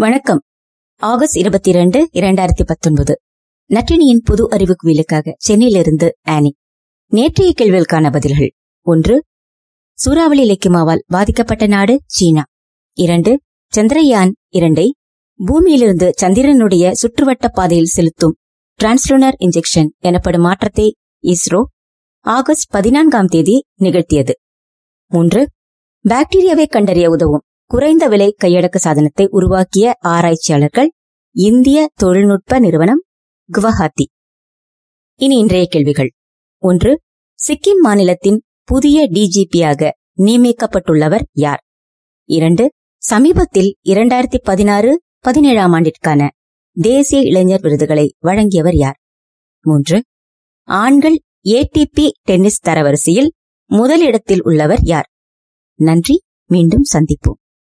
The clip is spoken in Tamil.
வணக்கம். ஆகஸ்ட் இருபத்தி இரண்டு இரண்டாயிரத்தி பத்தொன்பது. நட்டினியின் புது அறிவு குவிலுக்காக சென்னையிலிருந்து ஆனி. நேற்றைய கேள்விகளுக்கான பதில்கள். ஒன்று சூறாவளி இலக்கியமாவால் பாதிக்கப்பட்ட நாடு சீனா. இரண்டு சந்திரயான் இரண்டை பூமியிலிருந்து சந்திரனுடைய சுற்றுவட்ட பாதையில் செலுத்தும் டிரான்ஸ்லுனர் இன்ஜெக்ஷன் எனப்படும் மாற்றத்தை இஸ்ரோ ஆகஸ்ட் பதினான்காம் தேதி நிகழ்த்தியது. மூன்று பாக்டீரியாவை கண்டறிய உதவும் குறைந்த விலை கையடக்க சாதனத்தை உருவாக்கிய ஆராய்ச்சியாளர்கள் இந்திய தொழில்நுட்ப நிறுவனம் குவஹாத்தி. இனி இன்றைய கேள்விகள். ஒன்று சிக்கிம் மாநிலத்தின் புதிய டிஜிபியாக நியமிக்கப்பட்டுள்ளவர் யார்? இரண்டு சமீபத்தில் இரண்டாயிரத்தி பதினாறு பதினேழாம் ஆண்டிற்கான தேசிய இளைஞர் விருதுகளை வழங்கியவர் யார்? மூன்று ஆண்கள் ஏடிபி டென்னிஸ் தரவரிசையில் முதலிடத்தில் உள்ளவர் யார்? நன்றி மீண்டும் சந்திப்போம்.